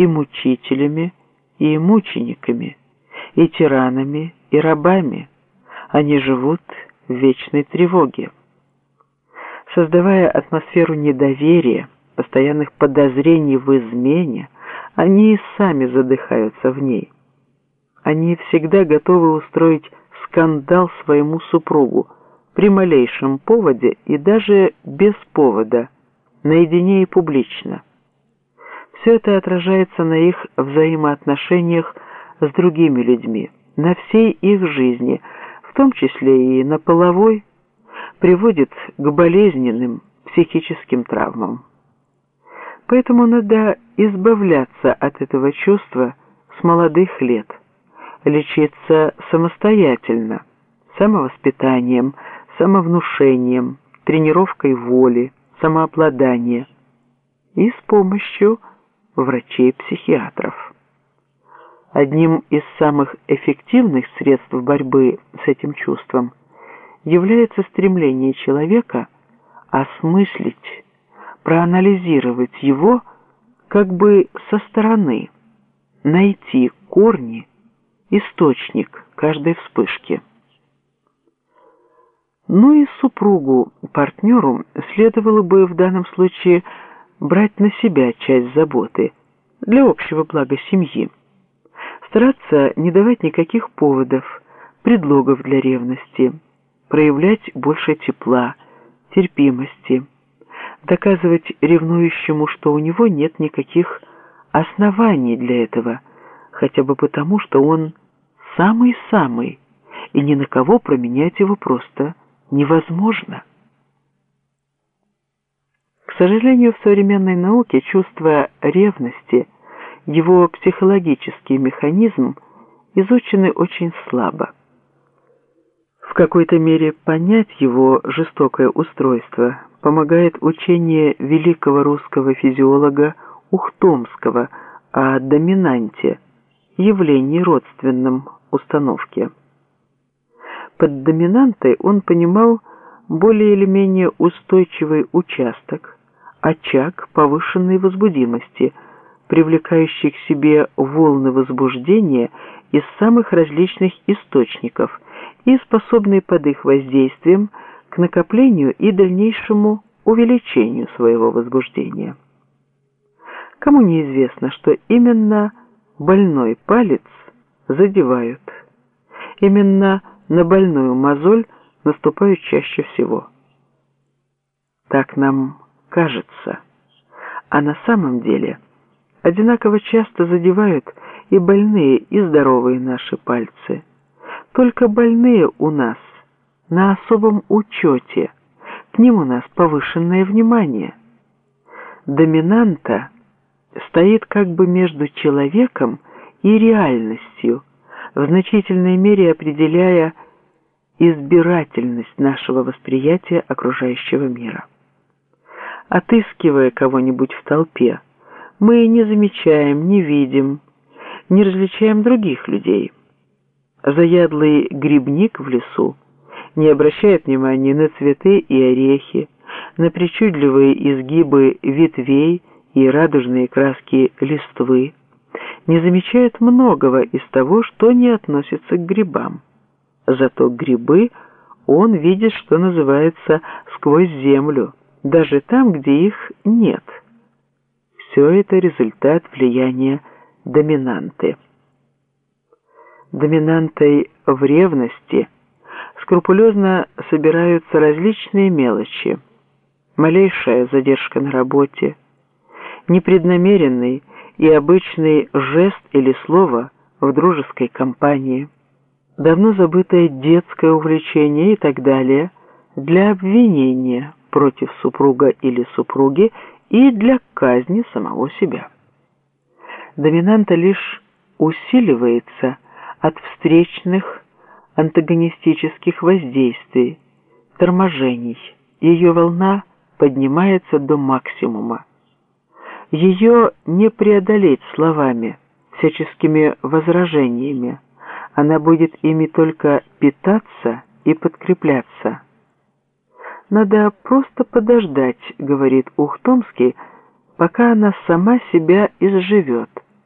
и мучителями, и мучениками, и тиранами, и рабами. Они живут в вечной тревоге. Создавая атмосферу недоверия, постоянных подозрений в измене, они и сами задыхаются в ней. Они всегда готовы устроить скандал своему супругу при малейшем поводе и даже без повода, наедине и публично. Все это отражается на их взаимоотношениях с другими людьми, на всей их жизни, в том числе и на половой, приводит к болезненным психическим травмам. Поэтому надо избавляться от этого чувства с молодых лет, лечиться самостоятельно, самовоспитанием, самовнушением, тренировкой воли, самообладания и с помощью врачей-психиатров. Одним из самых эффективных средств борьбы с этим чувством является стремление человека осмыслить, проанализировать его как бы со стороны, найти корни, источник каждой вспышки. Ну и супругу, партнеру следовало бы в данном случае брать на себя часть заботы для общего блага семьи. Стараться не давать никаких поводов, предлогов для ревности, проявлять больше тепла, терпимости, доказывать ревнующему, что у него нет никаких оснований для этого, хотя бы потому, что он самый-самый, и ни на кого променять его просто невозможно. Сожалению, в современной науке чувство ревности, его психологический механизм изучены очень слабо. В какой-то мере понять его жестокое устройство помогает учение великого русского физиолога Ухтомского о доминанте, явлении родственном установке. Под доминантой он понимал более или менее устойчивый участок, очаг повышенной возбудимости, привлекающий к себе волны возбуждения из самых различных источников и способный под их воздействием к накоплению и дальнейшему увеличению своего возбуждения. Кому неизвестно, что именно больной палец задевают. Именно на больную мозоль наступают чаще всего. Так нам кажется. А на самом деле одинаково часто задевают и больные, и здоровые наши пальцы. Только больные у нас на особом учете, к ним у нас повышенное внимание. Доминанта стоит как бы между человеком и реальностью, в значительной мере определяя избирательность нашего восприятия окружающего мира. Отыскивая кого-нибудь в толпе, мы не замечаем, не видим, не различаем других людей. Заядлый грибник в лесу не обращает внимания на цветы и орехи, на причудливые изгибы ветвей и радужные краски листвы, не замечает многого из того, что не относится к грибам. Зато грибы он видит, что называется, сквозь землю, даже там, где их нет. Все это результат влияния доминанты. Доминантой в ревности скрупулезно собираются различные мелочи. Малейшая задержка на работе, непреднамеренный и обычный жест или слово в дружеской компании – давно забытое детское увлечение и так далее для обвинения против супруга или супруги и для казни самого себя. Доминанта лишь усиливается от встречных антагонистических воздействий, торможений. Ее волна поднимается до максимума. Ее не преодолеть словами, всяческими возражениями, она будет ими только питаться и подкрепляться. «Надо просто подождать», — говорит Ухтомский, «пока она сама себя изживет».